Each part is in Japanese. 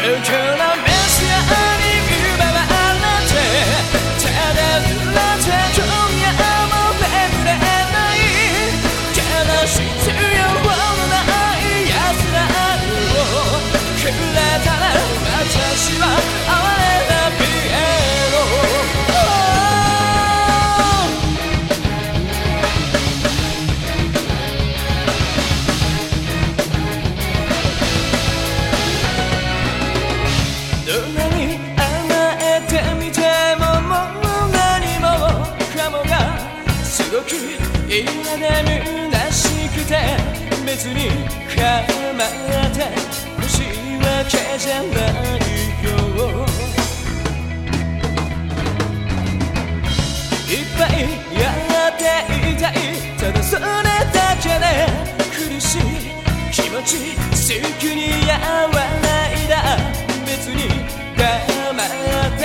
Turn らで虚しくて別に構って欲しいわけじゃないよいっぱいやっていたいただそれだけで苦しい気持ち好きに和らいだ別に黙って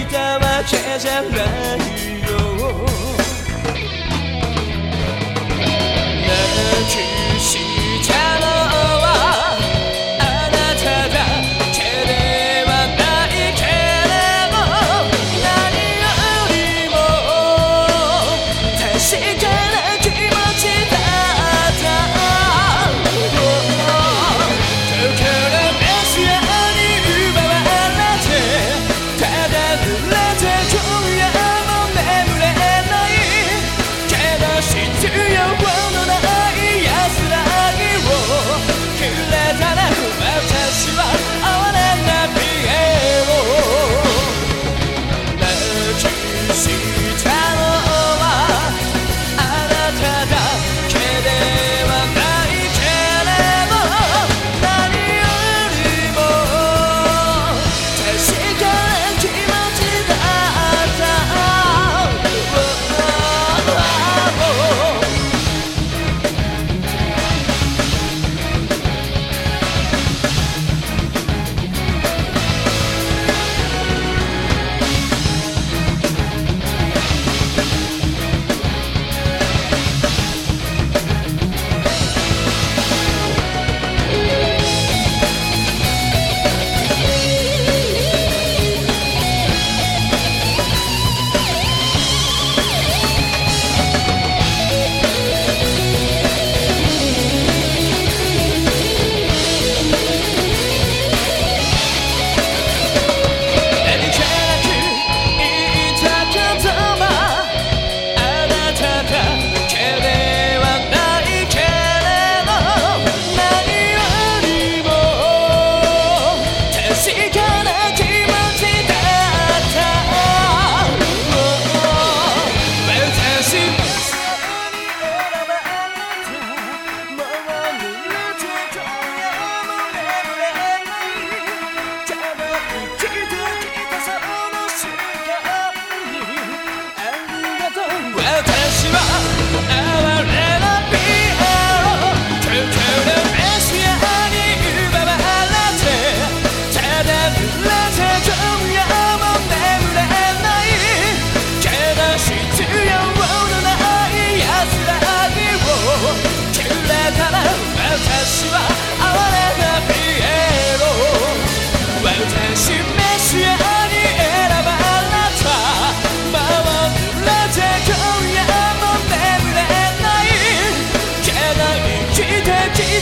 いたわけじゃない。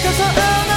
私は